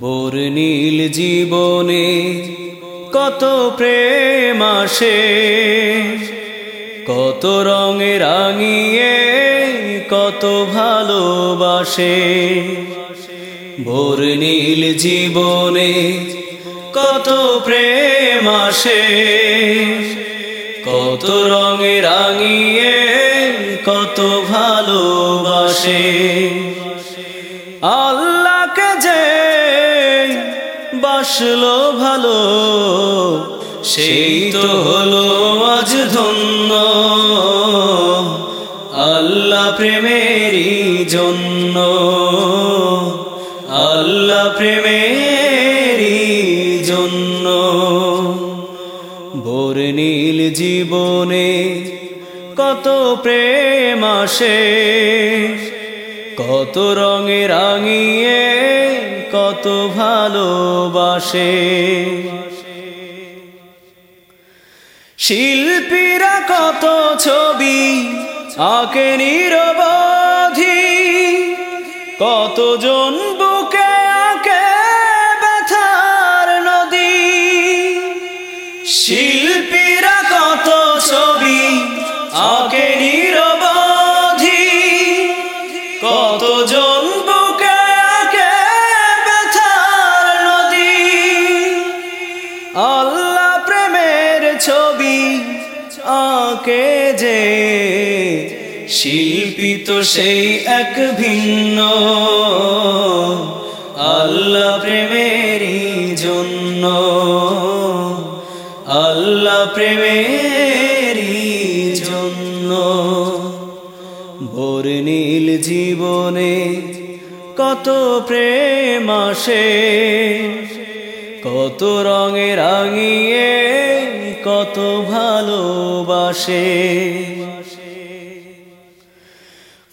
বর্ণিল জীবনে কত প্রেম আসে, কত রঙে রাঙিয়ে, কত ভালোবাসে। বর্ণিল জীবনে কত প্রেম আসে, কত রঙে রাঙিয়ে, কত ভালোবাসে। যে বাসলো ভালো, সেই তো হলো আজ ধন্য। আল্লাহ প্রেমেরই জন্য, আল্লাহ প্রেমেরই জন্য। বর্ণিল জীবনে কত প্রেম আসে কত রঙে রাঙিয়ে কত ভালোবাসে। শিল্পীরা কত ছবি আঁকে নিরবধি কতজন আঁকে যে শিল্পী তো সেই এক ভিন্ন। আল্লাহ প্রেমেরই জন্য। আল্লাহ প্রেমেরই জন্য। বর্ণিল জীবনে কত প্রেম আসে। কত রঙে রাঙিয়ে, কত ভালোবাসে।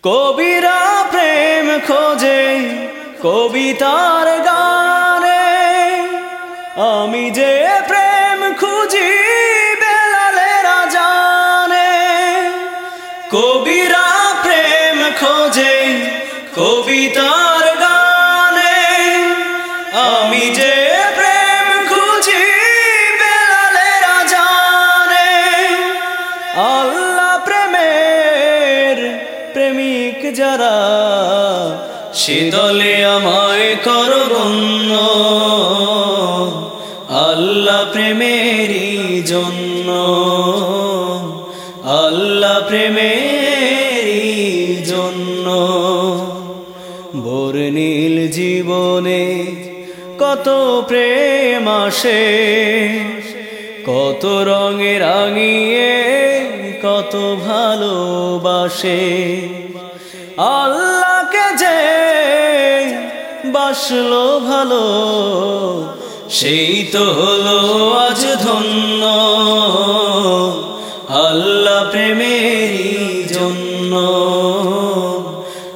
কবিরা প্রেম খোঁজে, কবিতার গানে। আমি যে প্রেম খুঁজি বেলালেরা জানে কবিরা প্রেম খোঁজে কবিতার প্রেমিক যারা, সে দলে আমায় করগণ্য। আল্লাহ প্রেমেরই জন্য, আল্লাহ প্রেমেরই জন্য। বর্ণিল জীবনে কত প্রেম আসে কত রঙে রাঙিয়ে, কত ভালোবাসে। আল্লাহকে যে বাসলো ভালো, সেই তো হলো আজ ধন্য। আল্লাহ প্রেমেরই জন্য।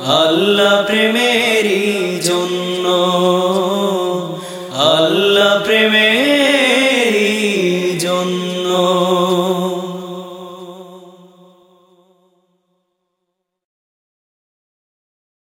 আল্লাহ প্রেমেরই জন্য।